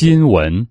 新闻。